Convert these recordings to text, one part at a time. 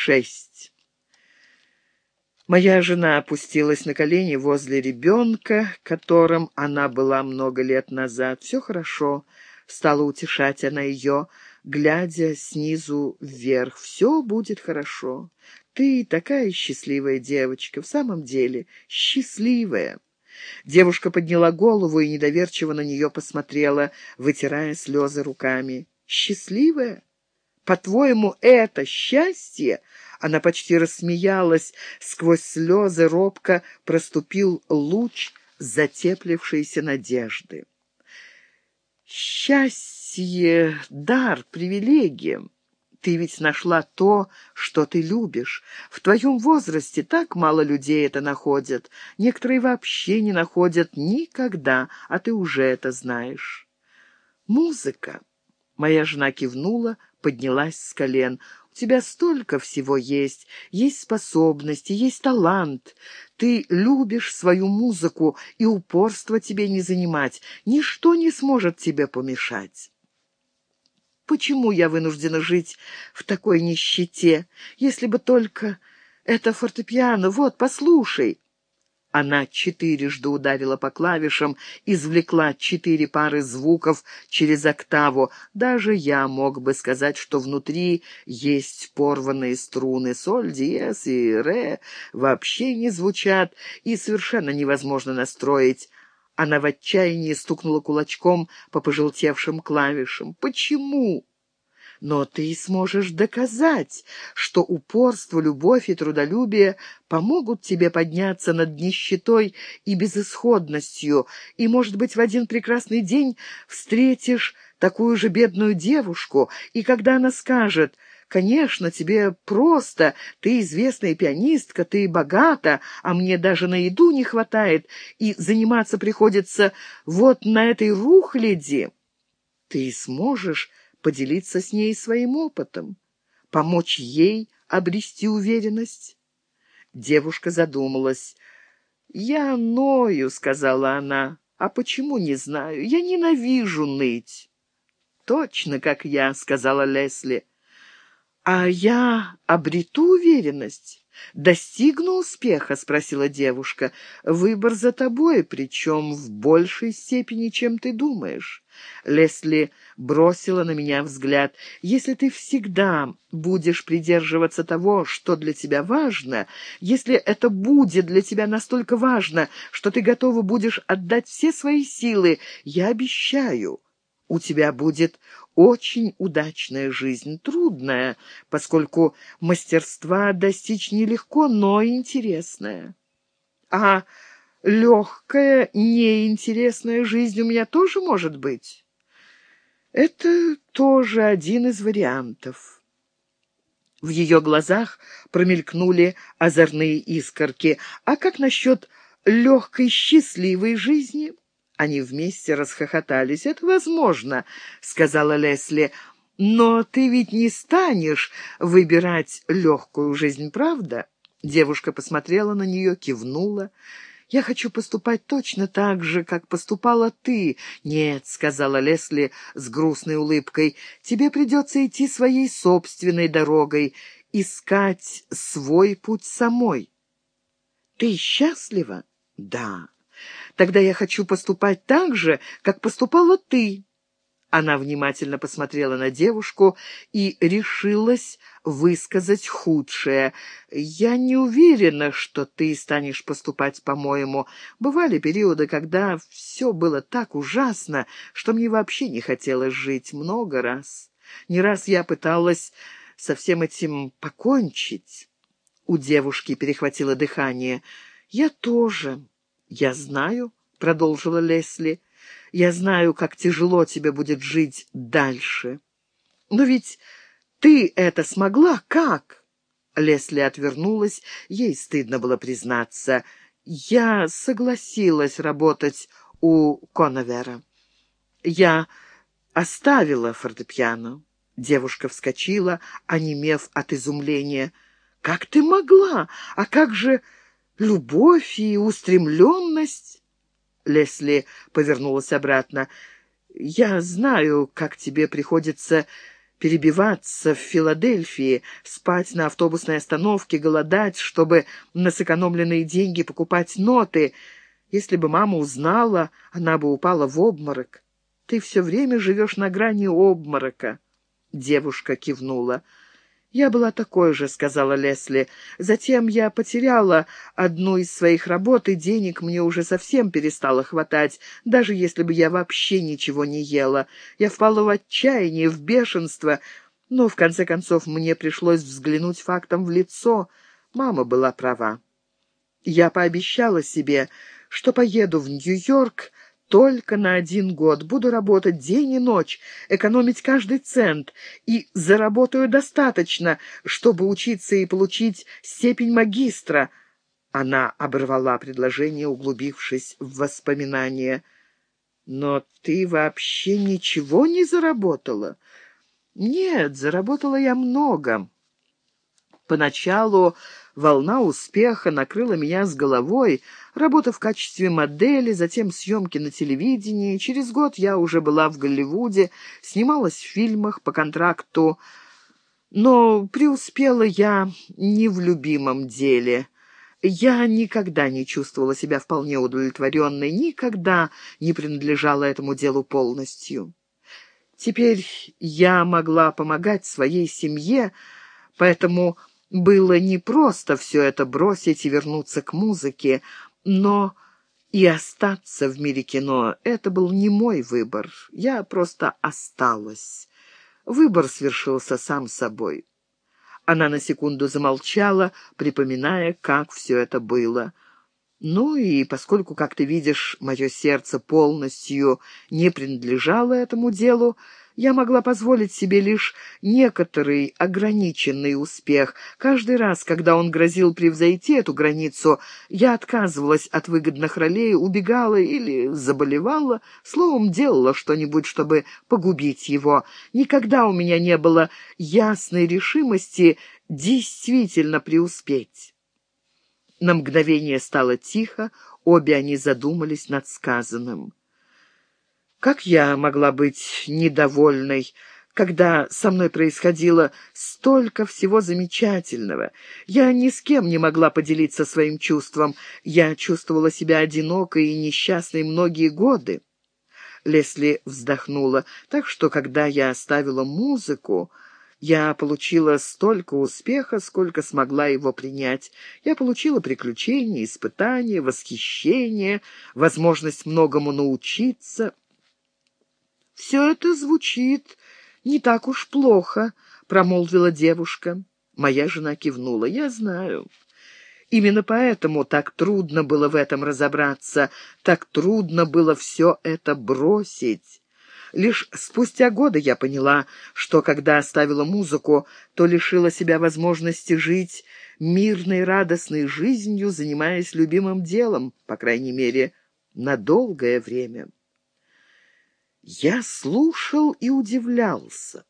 шесть. Моя жена опустилась на колени возле ребенка, которым она была много лет назад. «Все хорошо», — стала утешать она ее, глядя снизу вверх. «Все будет хорошо. Ты такая счастливая девочка, в самом деле, счастливая». Девушка подняла голову и недоверчиво на нее посмотрела, вытирая слезы руками. «Счастливая? По-твоему, это счастье?» Она почти рассмеялась. Сквозь слезы робко проступил луч затеплившейся надежды. «Счастье — дар, привилегия. Ты ведь нашла то, что ты любишь. В твоем возрасте так мало людей это находят. Некоторые вообще не находят никогда, а ты уже это знаешь. Музыка. Моя жена кивнула, поднялась с колен. У тебя столько всего есть. Есть способности, есть талант. Ты любишь свою музыку, и упорство тебе не занимать. Ничто не сможет тебе помешать. Почему я вынуждена жить в такой нищете? Если бы только... Это фортепиано, вот, послушай. Она четырежды ударила по клавишам, извлекла четыре пары звуков через октаву. Даже я мог бы сказать, что внутри есть порванные струны. Соль, диез и ре вообще не звучат, и совершенно невозможно настроить. Она в отчаянии стукнула кулачком по пожелтевшим клавишам. «Почему?» Но ты сможешь доказать, что упорство, любовь и трудолюбие помогут тебе подняться над нищетой и безысходностью, и, может быть, в один прекрасный день встретишь такую же бедную девушку, и когда она скажет «Конечно, тебе просто, ты известная пианистка, ты богата, а мне даже на еду не хватает, и заниматься приходится вот на этой рухляди», ты сможешь поделиться с ней своим опытом, помочь ей обрести уверенность. Девушка задумалась. «Я ною», — сказала она. «А почему, не знаю. Я ненавижу ныть». «Точно, как я», — сказала Лесли. «А я обрету уверенность?» «Достигну успеха?» — спросила девушка. «Выбор за тобой, причем в большей степени, чем ты думаешь». Лесли бросила на меня взгляд. «Если ты всегда будешь придерживаться того, что для тебя важно, если это будет для тебя настолько важно, что ты готова будешь отдать все свои силы, я обещаю, у тебя будет очень удачная жизнь, трудная, поскольку мастерства достичь нелегко, но интересная. А легкая, неинтересная жизнь у меня тоже может быть? Это тоже один из вариантов. В ее глазах промелькнули озорные искорки. А как насчет легкой, счастливой жизни? Они вместе расхохотались. «Это возможно», — сказала Лесли. «Но ты ведь не станешь выбирать легкую жизнь, правда?» Девушка посмотрела на нее, кивнула. «Я хочу поступать точно так же, как поступала ты». «Нет», — сказала Лесли с грустной улыбкой, — «тебе придется идти своей собственной дорогой, искать свой путь самой». «Ты счастлива?» «Да». Тогда я хочу поступать так же, как поступала ты». Она внимательно посмотрела на девушку и решилась высказать худшее. «Я не уверена, что ты станешь поступать по-моему. Бывали периоды, когда все было так ужасно, что мне вообще не хотелось жить много раз. Не раз я пыталась со всем этим покончить». У девушки перехватило дыхание. «Я тоже. «Я знаю», — продолжила Лесли, — «я знаю, как тяжело тебе будет жить дальше. Но ведь ты это смогла как?» Лесли отвернулась, ей стыдно было признаться. «Я согласилась работать у Коновера. Я оставила фортепиано». Девушка вскочила, онемев от изумления. «Как ты могла? А как же...» любовь и устремленность. Лесли повернулась обратно. «Я знаю, как тебе приходится перебиваться в Филадельфии, спать на автобусной остановке, голодать, чтобы на сэкономленные деньги покупать ноты. Если бы мама узнала, она бы упала в обморок. Ты все время живешь на грани обморока. Девушка кивнула. «Я была такой же», — сказала Лесли. «Затем я потеряла одну из своих работ, и денег мне уже совсем перестало хватать, даже если бы я вообще ничего не ела. Я впала в отчаяние, в бешенство, но, в конце концов, мне пришлось взглянуть фактом в лицо. Мама была права. Я пообещала себе, что поеду в Нью-Йорк, только на один год. Буду работать день и ночь, экономить каждый цент и заработаю достаточно, чтобы учиться и получить степень магистра. Она оборвала предложение, углубившись в воспоминания. «Но ты вообще ничего не заработала?» «Нет, заработала я много. Поначалу волна успеха накрыла меня с головой, работа в качестве модели, затем съемки на телевидении. Через год я уже была в Голливуде, снималась в фильмах по контракту, но преуспела я не в любимом деле. Я никогда не чувствовала себя вполне удовлетворенной, никогда не принадлежала этому делу полностью. Теперь я могла помогать своей семье, поэтому было не просто все это бросить и вернуться к музыке, но и остаться в мире кино — это был не мой выбор. Я просто осталась. Выбор свершился сам собой. Она на секунду замолчала, припоминая, как все это было. Ну и поскольку, как ты видишь, мое сердце полностью не принадлежало этому делу, я могла позволить себе лишь некоторый ограниченный успех. Каждый раз, когда он грозил превзойти эту границу, я отказывалась от выгодных ролей, убегала или заболевала, словом, делала что-нибудь, чтобы погубить его. Никогда у меня не было ясной решимости действительно преуспеть. На мгновение стало тихо, обе они задумались над сказанным. Как я могла быть недовольной, когда со мной происходило столько всего замечательного? Я ни с кем не могла поделиться своим чувством. Я чувствовала себя одинокой и несчастной многие годы. Лесли вздохнула, так что, когда я оставила музыку, я получила столько успеха, сколько смогла его принять. Я получила приключения, испытания, восхищение, возможность многому научиться. «Все это звучит не так уж плохо», — промолвила девушка. Моя жена кивнула. «Я знаю». Именно поэтому так трудно было в этом разобраться, так трудно было все это бросить. Лишь спустя годы я поняла, что когда оставила музыку, то лишила себя возможности жить мирной, радостной жизнью, занимаясь любимым делом, по крайней мере, на долгое время. Я слушал и удивлялся.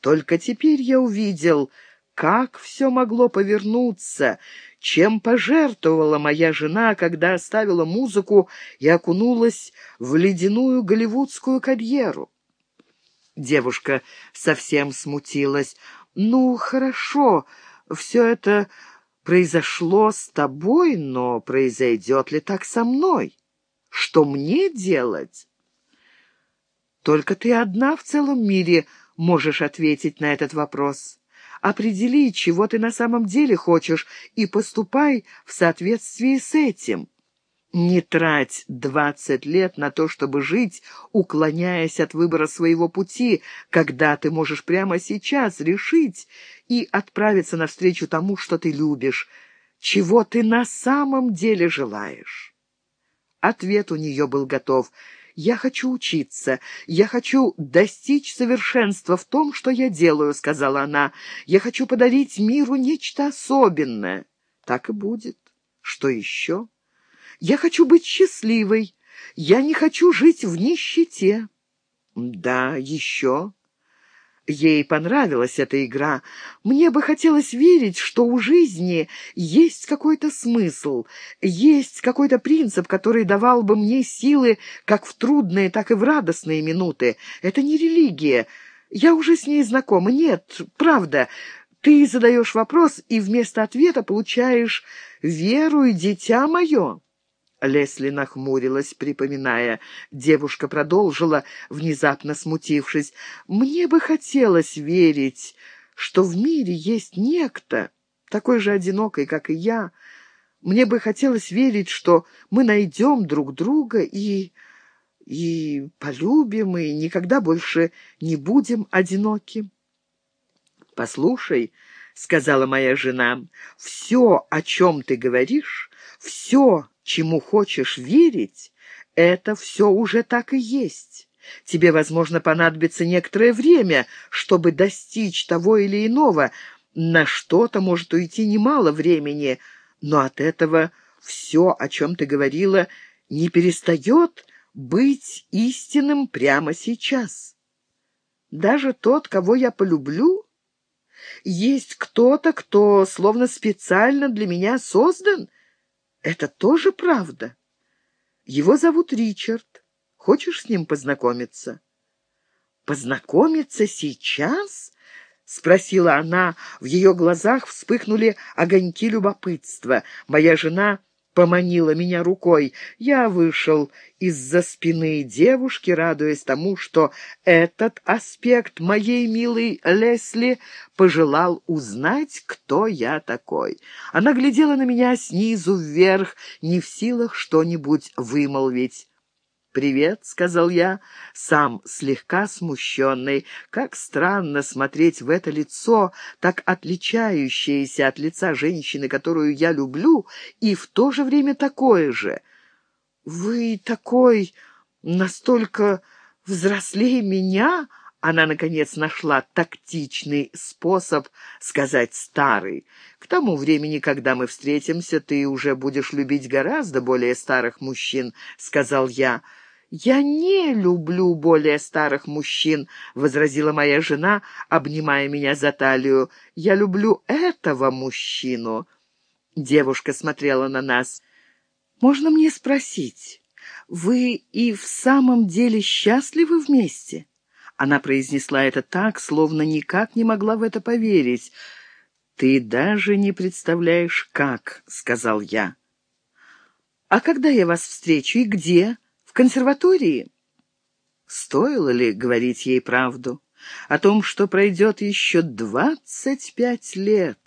Только теперь я увидел, как все могло повернуться, чем пожертвовала моя жена, когда оставила музыку и окунулась в ледяную голливудскую карьеру. Девушка совсем смутилась. «Ну, хорошо, все это произошло с тобой, но произойдет ли так со мной? Что мне делать?» Только ты одна в целом мире можешь ответить на этот вопрос. Определи, чего ты на самом деле хочешь, и поступай в соответствии с этим. Не трать двадцать лет на то, чтобы жить, уклоняясь от выбора своего пути, когда ты можешь прямо сейчас решить и отправиться навстречу тому, что ты любишь, чего ты на самом деле желаешь. Ответ у нее был готов — «Я хочу учиться. Я хочу достичь совершенства в том, что я делаю», — сказала она. «Я хочу подарить миру нечто особенное». «Так и будет. Что еще?» «Я хочу быть счастливой. Я не хочу жить в нищете». «Да, еще». Ей понравилась эта игра. Мне бы хотелось верить, что у жизни есть какой-то смысл, есть какой-то принцип, который давал бы мне силы как в трудные, так и в радостные минуты. Это не религия. Я уже с ней знакома. Нет, правда. Ты задаешь вопрос и вместо ответа получаешь «Веру и дитя мое». Лесли нахмурилась, припоминая. Девушка продолжила, внезапно смутившись. «Мне бы хотелось верить, что в мире есть некто, такой же одинокий, как и я. Мне бы хотелось верить, что мы найдем друг друга и... и полюбим, и никогда больше не будем одиноки». «Послушай», — сказала моя жена, — «все, о чем ты говоришь, все, чему хочешь верить, это все уже так и есть. Тебе, возможно, понадобится некоторое время, чтобы достичь того или иного. На что-то может уйти немало времени, но от этого все, о чем ты говорила, не перестает быть истинным прямо сейчас. Даже тот, кого я полюблю, есть кто-то, кто словно специально для меня создан — это тоже правда. Его зовут Ричард. Хочешь с ним познакомиться? Познакомиться сейчас? Спросила она. В ее глазах вспыхнули огоньки любопытства. Моя жена поманила меня рукой. Я вышел из-за спины девушки, радуясь тому, что этот аспект моей милой Лесли пожелал узнать, кто я такой. Она глядела на меня снизу вверх, не в силах что-нибудь вымолвить. «Привет», — сказал я, сам слегка смущенный. Как странно смотреть в это лицо, так отличающееся от лица женщины, которую я люблю, и в то же время такое же. «Вы такой... настолько взрослее меня?» Она, наконец, нашла тактичный способ сказать «старый». «К тому времени, когда мы встретимся, ты уже будешь любить гораздо более старых мужчин», — сказал я. «Я не люблю более старых мужчин», — возразила моя жена, обнимая меня за талию. «Я люблю этого мужчину». Девушка смотрела на нас. «Можно мне спросить, вы и в самом деле счастливы вместе?» Она произнесла это так, словно никак не могла в это поверить. «Ты даже не представляешь, как», — сказал я. «А когда я вас встречу и где?» Консерватории. Стоило ли говорить ей правду? О том, что пройдет еще двадцать пять лет,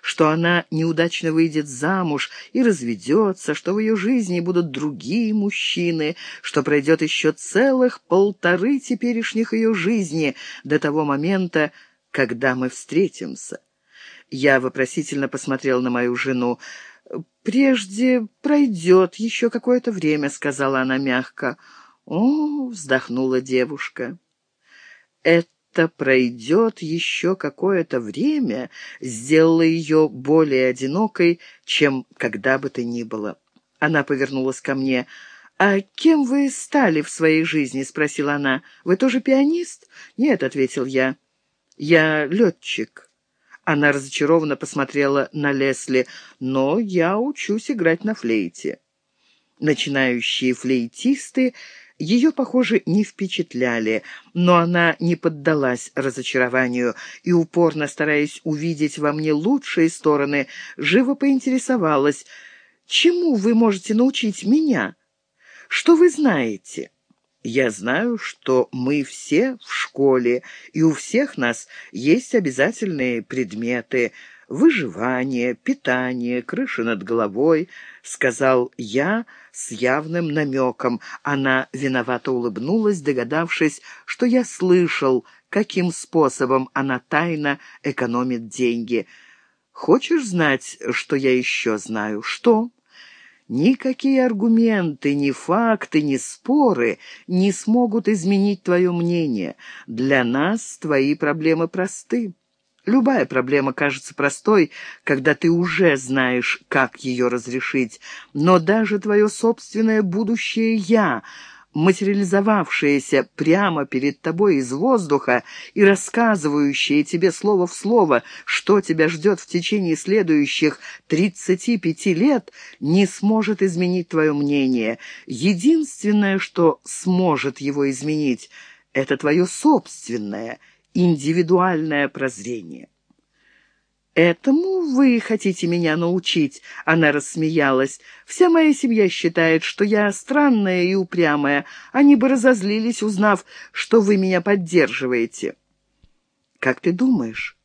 что она неудачно выйдет замуж и разведется, что в ее жизни будут другие мужчины, что пройдет еще целых полторы теперешних ее жизни до того момента, когда мы встретимся. Я вопросительно посмотрел на мою жену. «Прежде пройдет еще какое-то время», — сказала она мягко. «О!» — вздохнула девушка. «Это пройдет еще какое-то время» сделало ее более одинокой, чем когда бы то ни было. Она повернулась ко мне. «А кем вы стали в своей жизни?» — спросила она. «Вы тоже пианист?» «Нет», — ответил я. «Я летчик». Она разочарованно посмотрела на Лесли. «Но я учусь играть на флейте». Начинающие флейтисты ее, похоже, не впечатляли, но она не поддалась разочарованию и, упорно стараясь увидеть во мне лучшие стороны, живо поинтересовалась, «Чему вы можете научить меня? Что вы знаете?» Я знаю, что мы все в школе, и у всех нас есть обязательные предметы — выживание, питание, крыша над головой, — сказал я с явным намеком. Она виновато улыбнулась, догадавшись, что я слышал, каким способом она тайно экономит деньги. «Хочешь знать, что я еще знаю?» «Что?» Никакие аргументы, ни факты, ни споры не смогут изменить твое мнение. Для нас твои проблемы просты. Любая проблема кажется простой, когда ты уже знаешь, как ее разрешить. Но даже твое собственное будущее «я» материализовавшееся прямо перед тобой из воздуха и рассказывающее тебе слово в слово, что тебя ждет в течение следующих тридцати пяти лет, не сможет изменить твое мнение. Единственное, что сможет его изменить, это твое собственное, индивидуальное прозрение. «Этому вы хотите меня научить?» — она рассмеялась. «Вся моя семья считает, что я странная и упрямая. Они бы разозлились, узнав, что вы меня поддерживаете». «Как ты думаешь,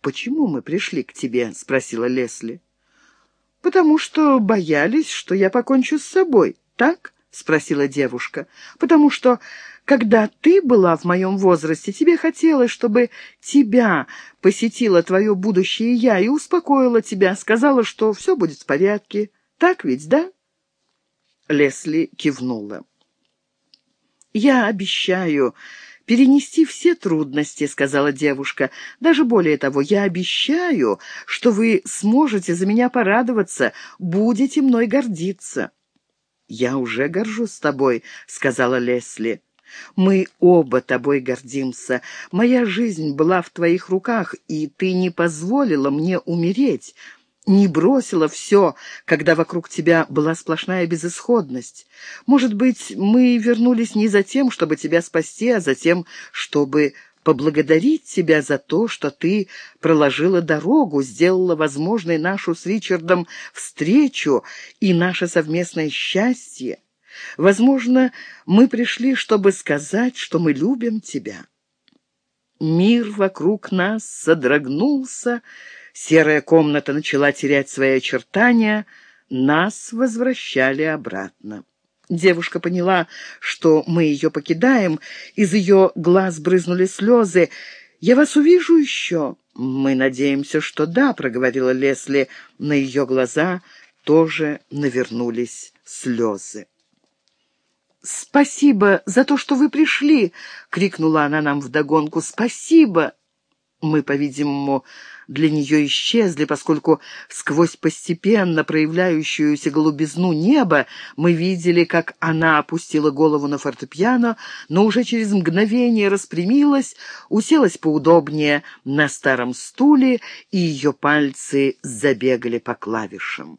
почему мы пришли к тебе?» — спросила Лесли. «Потому что боялись, что я покончу с собой, так?» — спросила девушка. «Потому что, когда ты была в моем возрасте, тебе хотелось, чтобы тебя посетила твое будущее я и успокоила тебя, сказала, что все будет в порядке. Так ведь, да?» Лесли кивнула. «Я обещаю перенести все трудности», — сказала девушка. «Даже более того, я обещаю, что вы сможете за меня порадоваться, будете мной гордиться». «Я уже горжусь тобой», — сказала Лесли. «Мы оба тобой гордимся. Моя жизнь была в твоих руках, и ты не позволила мне умереть» не бросила все, когда вокруг тебя была сплошная безысходность. Может быть, мы вернулись не за тем, чтобы тебя спасти, а за тем, чтобы поблагодарить тебя за то, что ты проложила дорогу, сделала возможной нашу с Ричардом встречу и наше совместное счастье. Возможно, мы пришли, чтобы сказать, что мы любим тебя. Мир вокруг нас содрогнулся, серая комната начала терять свои очертания, нас возвращали обратно. Девушка поняла, что мы ее покидаем, из ее глаз брызнули слезы. «Я вас увижу еще?» «Мы надеемся, что да», — проговорила Лесли. На ее глаза тоже навернулись слезы. «Спасибо за то, что вы пришли!» — крикнула она нам вдогонку. «Спасибо!» Мы, по-видимому, для нее исчезли, поскольку сквозь постепенно проявляющуюся голубизну неба мы видели, как она опустила голову на фортепиано, но уже через мгновение распрямилась, уселась поудобнее на старом стуле, и ее пальцы забегали по клавишам.